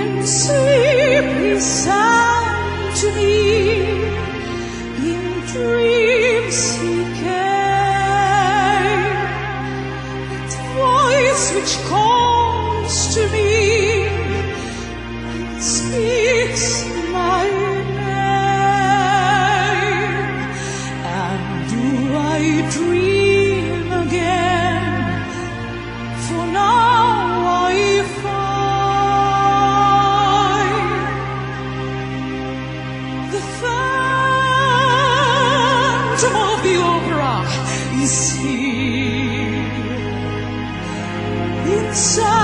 in sleepy sound. In dreams he came, that voice which. Inside.